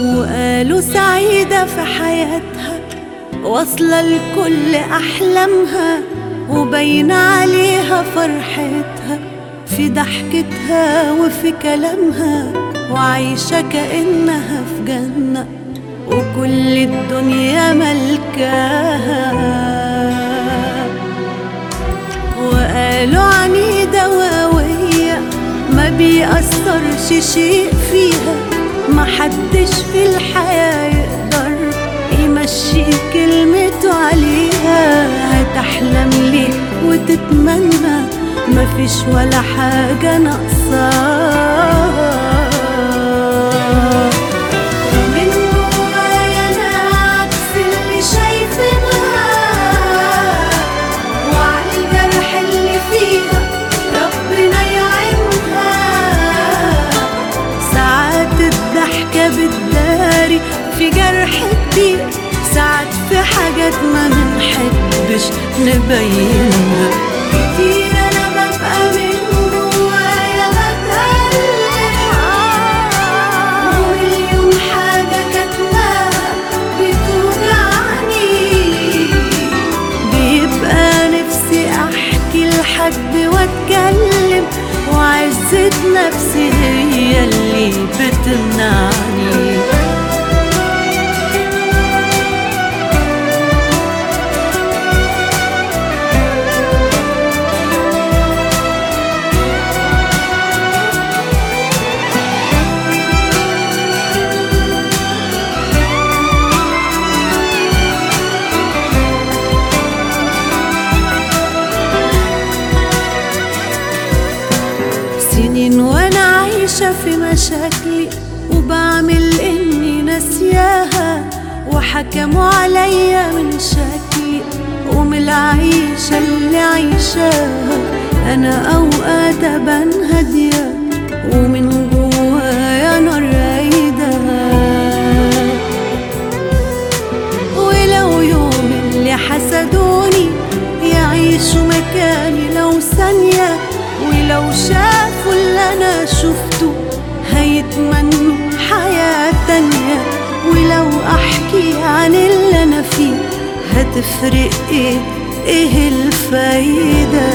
وقالوا سعيدة في حياتها واصلة لكل أحلامها وباينة عليها فرحتها في ضحكتها وفي كلامها وعايشة كأنها في جنة وكل الدنيا ملكاها. وقالوا عنيدة وقوية ما بيأثرش شيء فيها. محدش في الحياة يقدر يمشي كلمته عليها. هتحلم ليه وتتمنى. مفيش ولا حاجة ناقصاها في جرح كبير ساعات في حاجات ما بنحبش نبينها كتير أنا ببقى من جوايا بتألم ومليون حاجة كاتماها بتوجعني. بيبقى نفسي أحكي لحد وأتكلم. وعزة نفسي هي اللي بتمنعني. عايشة في مشاكلي وبعمل إني ناسياها وحكموا عليا من شكلي ومن العيشة اللي عايشاها. أنا أوقات أبان هادية ومن جوايا نار رايدة. ولو يوم اللي حسدوني يعيشوا مكاني لو ثانية. ولو شافوا اللي أنا شفته هيتمنوا حياة تانية. ولو أحكي عن اللي أنا فيه هتفرق إيه؟ إيه الفايدة؟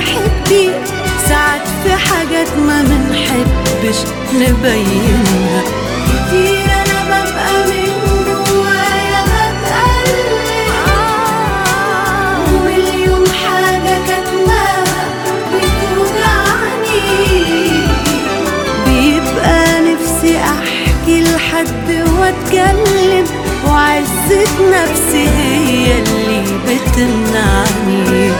كبير ساعات في حاجات ما منحبش نبينها. كتير أنا ببقى من جوايا بتألم. ومليون حاجة كاتماها بتوجعني. بيبقى نفسي أحكي لحد وأتكلم وعزة نفسي هي اللي بتمنعني.